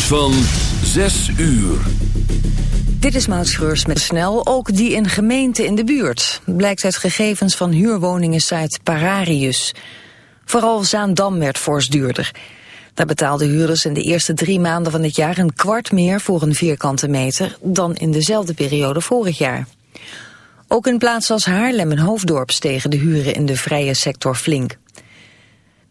van 6 uur. Dit is Maud Schreurs met snel, ook die in gemeenten in de buurt. Blijkt uit gegevens van huurwoningen site Pararius. Vooral Zaandam werd fors duurder. Daar betaalden huurders in de eerste drie maanden van het jaar... een kwart meer voor een vierkante meter dan in dezelfde periode vorig jaar. Ook in plaatsen als Haarlem en Hoofddorp stegen de huren in de vrije sector flink.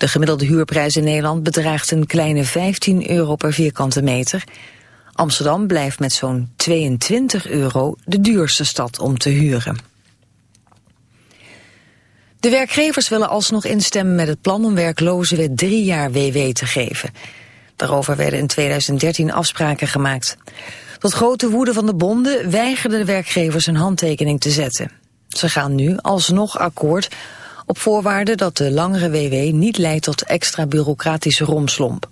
De gemiddelde huurprijs in Nederland bedraagt een kleine 15 euro per vierkante meter. Amsterdam blijft met zo'n 22 euro de duurste stad om te huren. De werkgevers willen alsnog instemmen met het plan om werklozen weer drie jaar WW te geven. Daarover werden in 2013 afspraken gemaakt. Tot grote woede van de bonden weigerden de werkgevers een handtekening te zetten. Ze gaan nu alsnog akkoord op voorwaarde dat de langere WW niet leidt tot extra bureaucratische romslomp.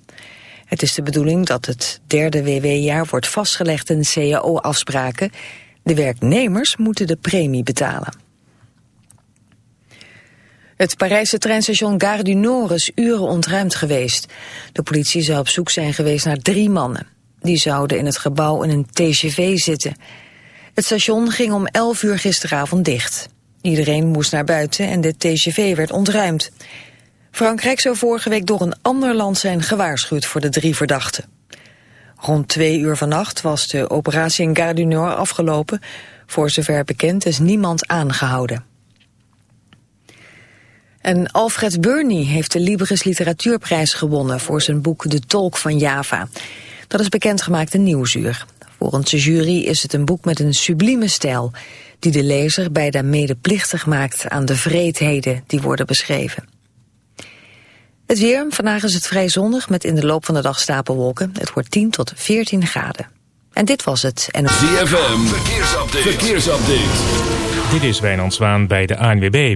Het is de bedoeling dat het derde WW-jaar wordt vastgelegd in cao-afspraken. De werknemers moeten de premie betalen. Het Parijse treinstation Gare du Nord is uren ontruimd geweest. De politie zou op zoek zijn geweest naar drie mannen. Die zouden in het gebouw in een TGV zitten. Het station ging om 11 uur gisteravond dicht. Iedereen moest naar buiten en de TGV werd ontruimd. Frankrijk zou vorige week door een ander land zijn gewaarschuwd voor de drie verdachten. Rond twee uur vannacht was de operatie in Gare du Nord afgelopen. Voor zover bekend is niemand aangehouden. En Alfred Burney heeft de Libris Literatuurprijs gewonnen voor zijn boek De Tolk van Java. Dat is bekendgemaakt in Nieuwsuur. Volgens de jury is het een boek met een sublieme stijl die de lezer bijna medeplichtig maakt aan de vreedheden die worden beschreven. Het weer, vandaag is het vrij zonnig met in de loop van de dag stapelwolken. Het wordt 10 tot 14 graden. En dit was het. En... ZFM, verkeersupdate. verkeersupdate. Dit is Wijnand Zwaan bij de ANWB.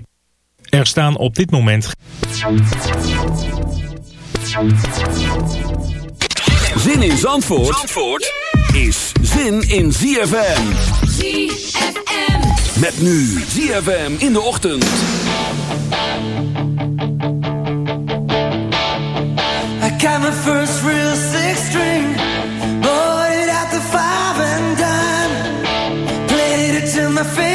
Er staan op dit moment... Zin in Zandvoort, Zandvoort is zin in ZFM. ZFM. Met nu ZFM in de ochtend. I got my first real six string. Bought it at the five and dime. Played it till my fingers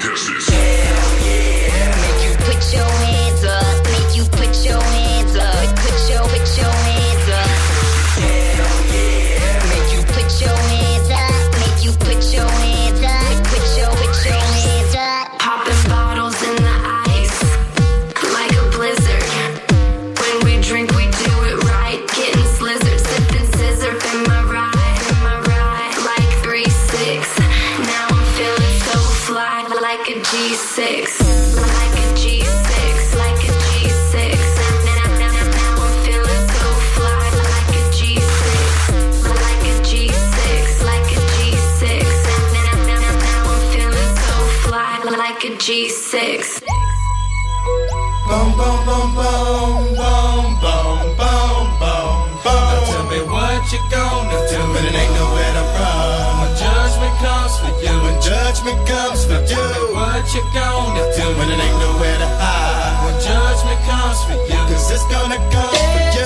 What you gonna do when it ain't nowhere to hide? When judgment comes for you, cause it's gonna come for you.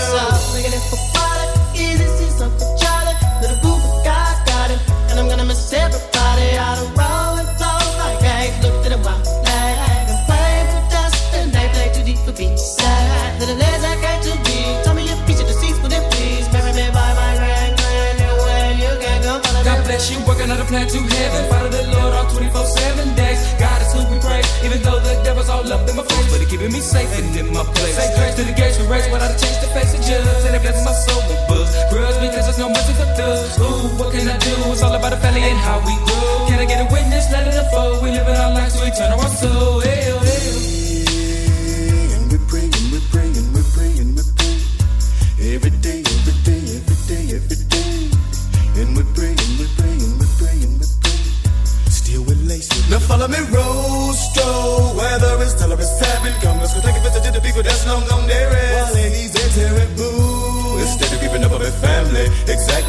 Everybody out of rolling clothes like eggs looked at a wild flag and played with dust and they played too deep for beach side. Little as I got to be, tell me your piece of the seats, would it please? Me by my grand grand, anywhere you can go. God bless you, working on a plan to heaven. Follow up in my face. But he keeping me safe and in my place. Say grace to the gates we race, but I change the face of judge. And it blesses my soul with books. Grudge because there's no mercy for thugs. Ooh, what can I do? It's all about the family and how we grow. Can I get a witness? Let it unfold. We live in our lives to eternal our soul.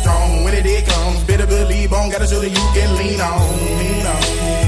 strong. When it comes, better believe on. Gotta show that you can lean on. Lean on.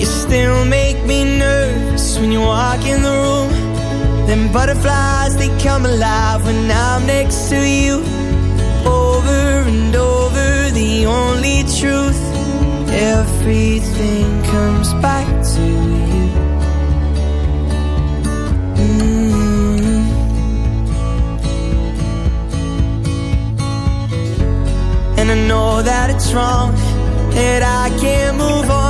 You still make me nervous when you walk in the room. Them butterflies, they come alive when I'm next to you. Over and over, the only truth. Everything comes back to you. Mm. And I know that it's wrong, that I can't move on,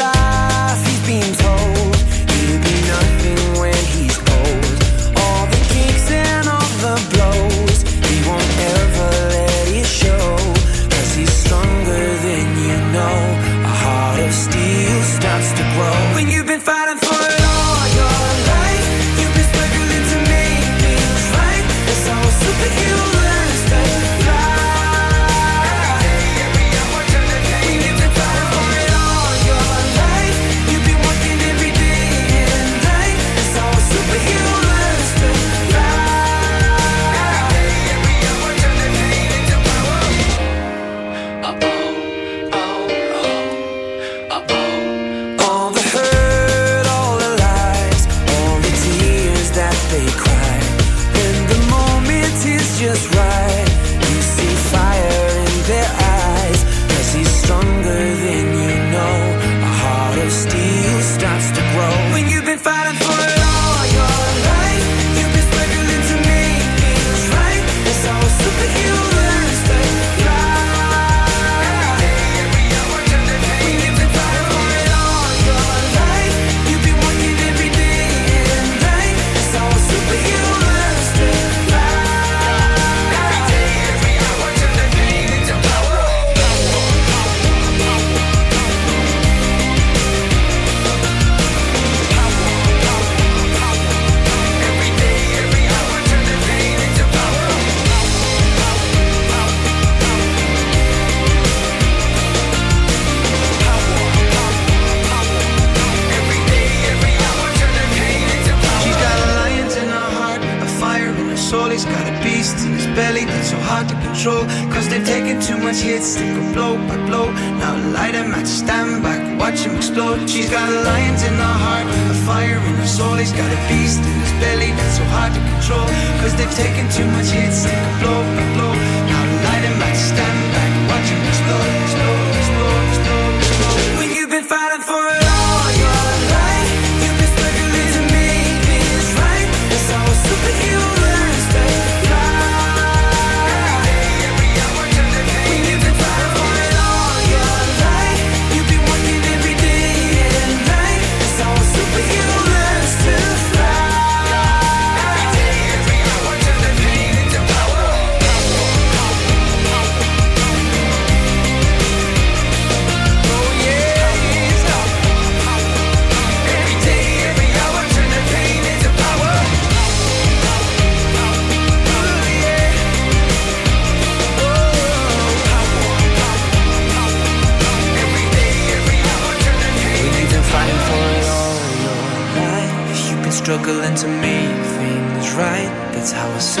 struggling to make things right. That's how I. see.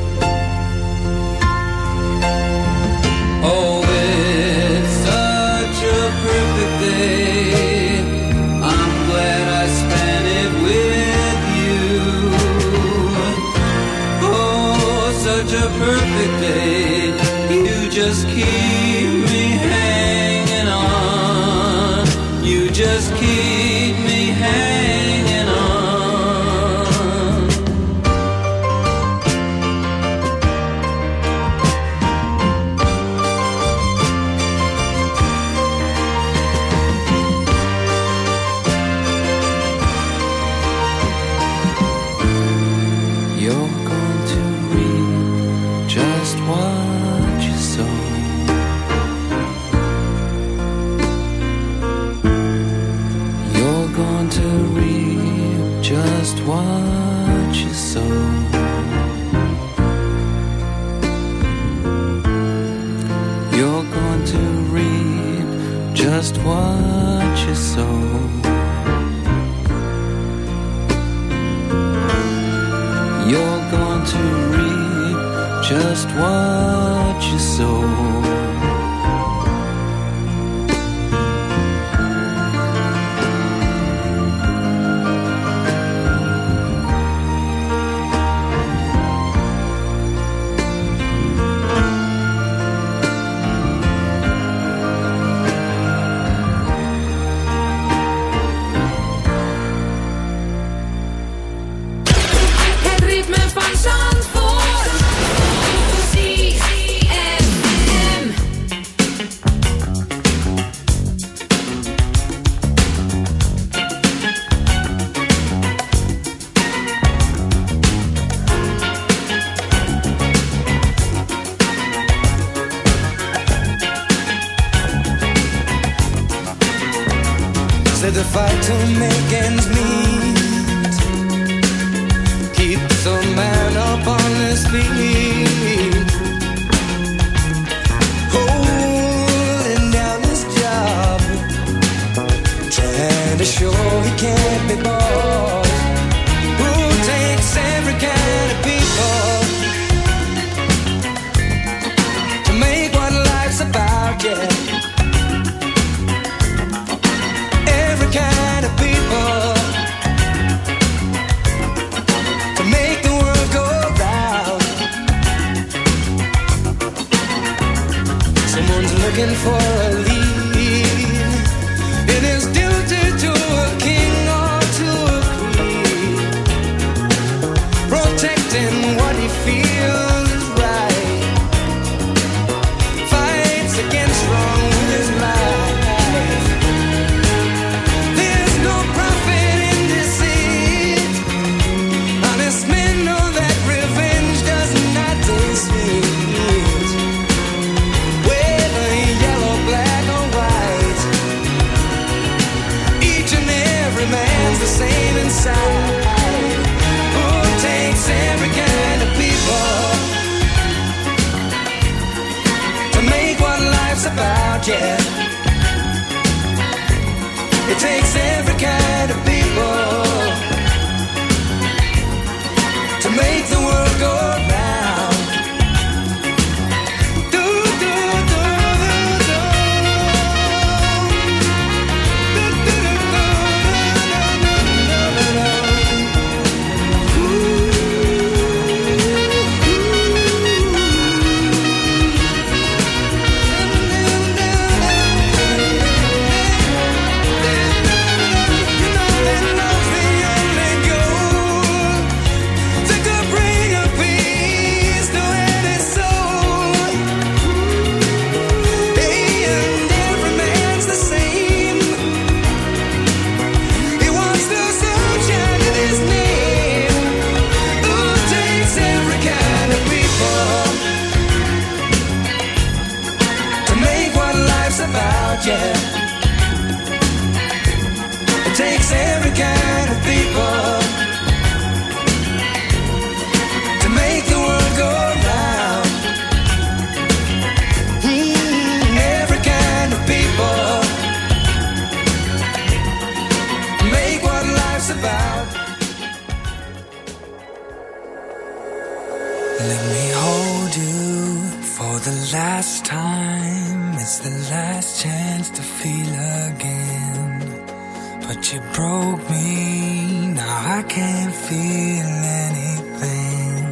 me. Now I can't feel anything.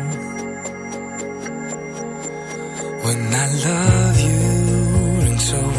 When I love you, and so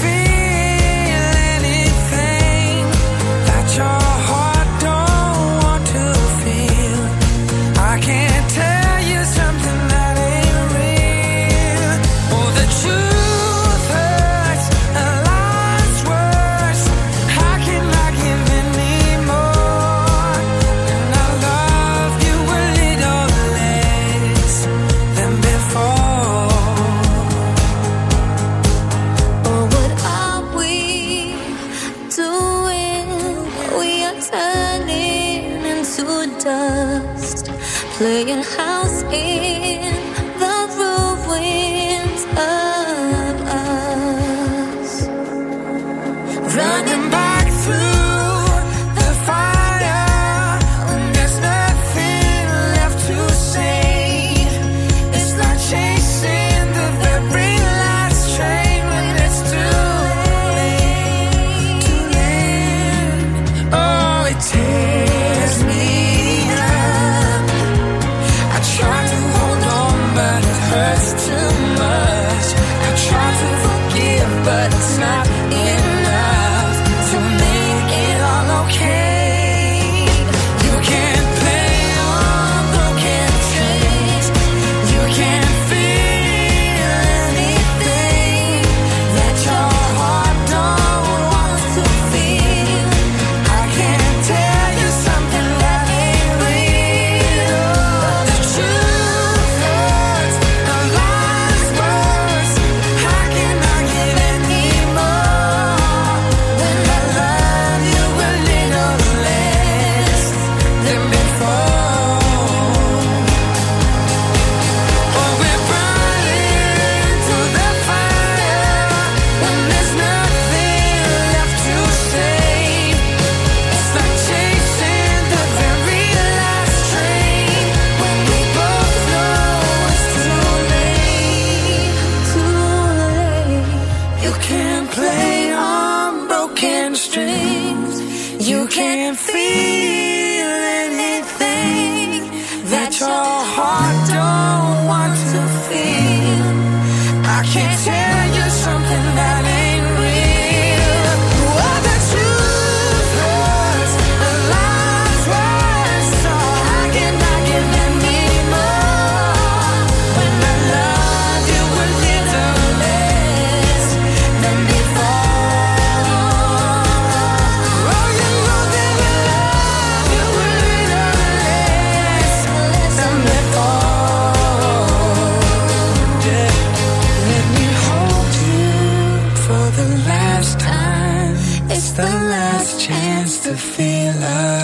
to feel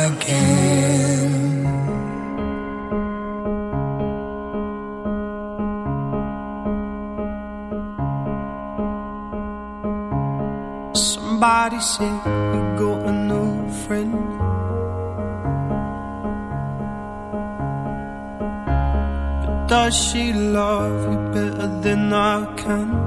again. Somebody said you got a new friend. But does she love you better than I can?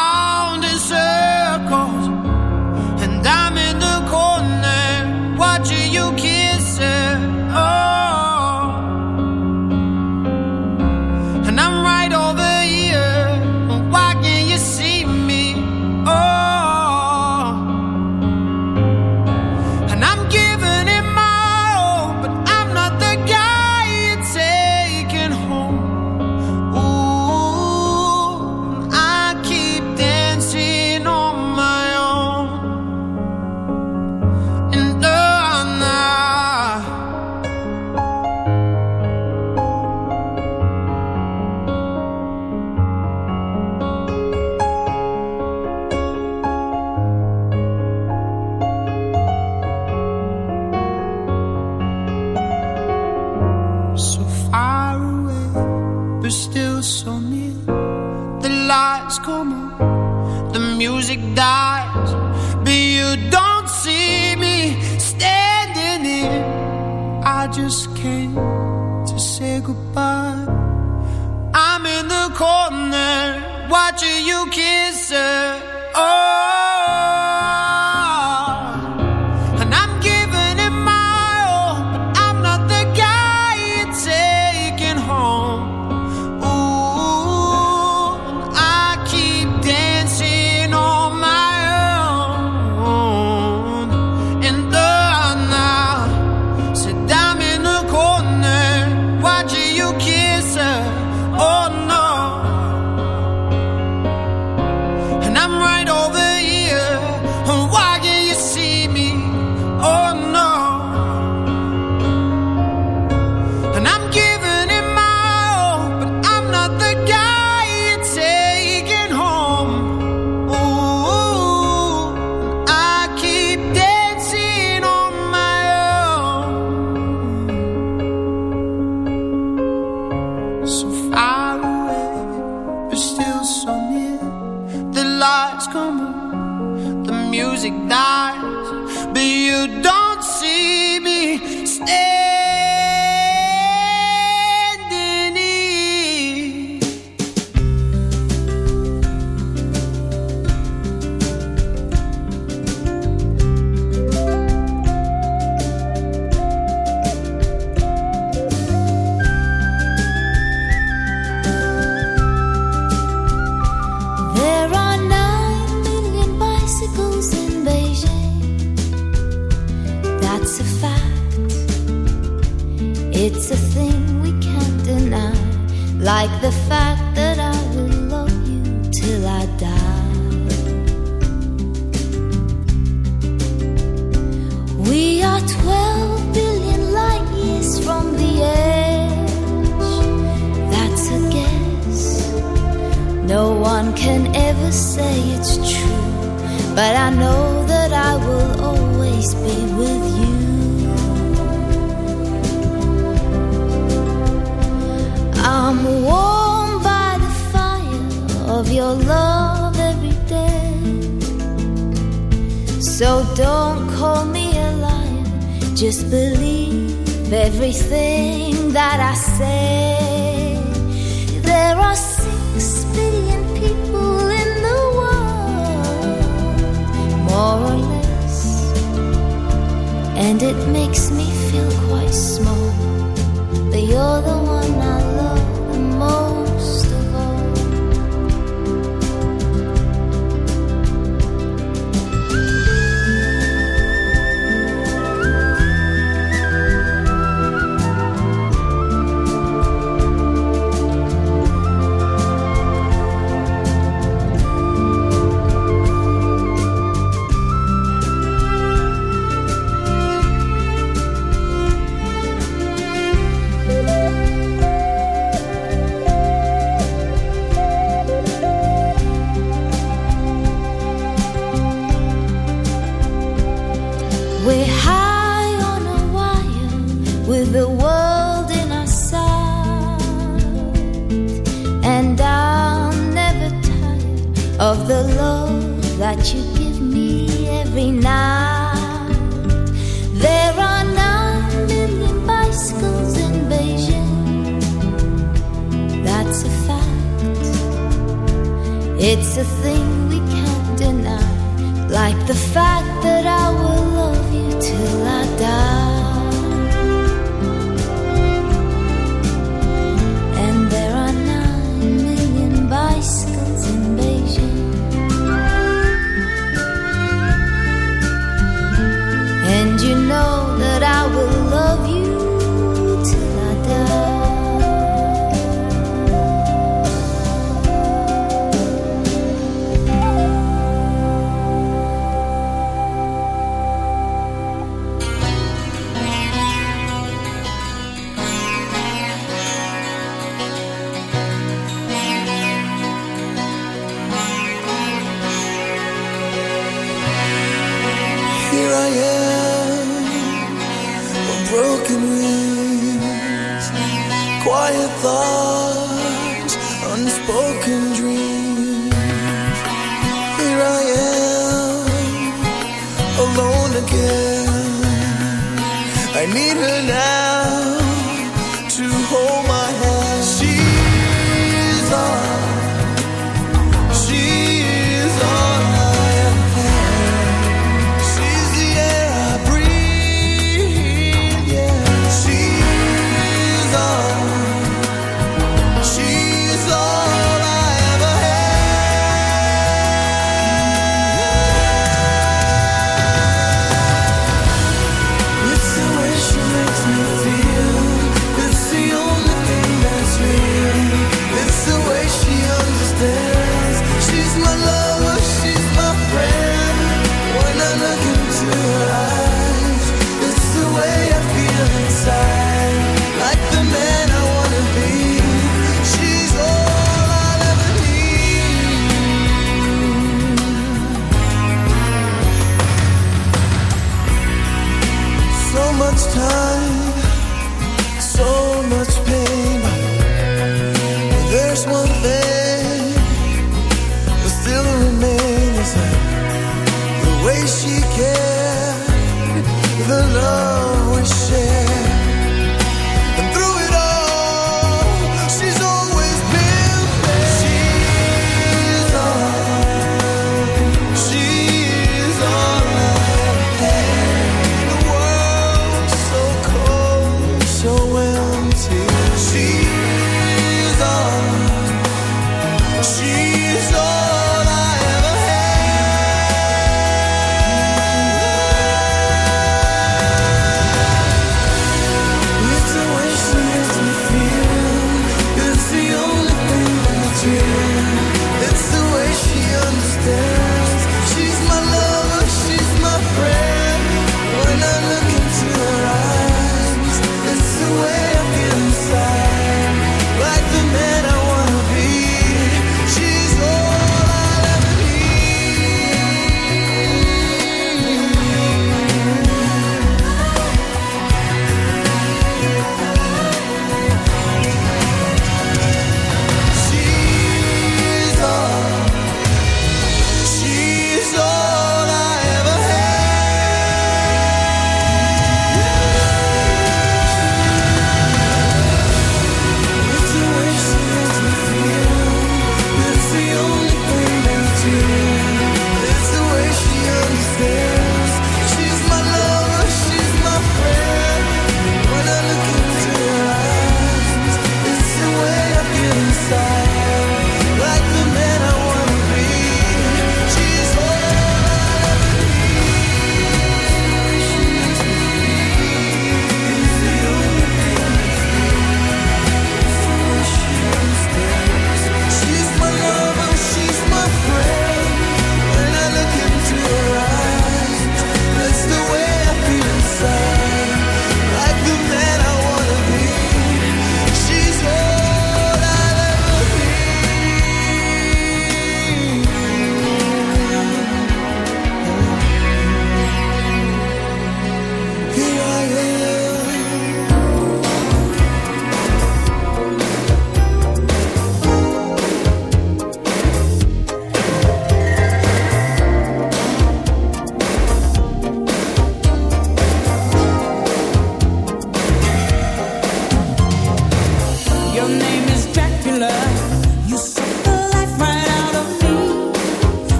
answer. Makes me feel quite small.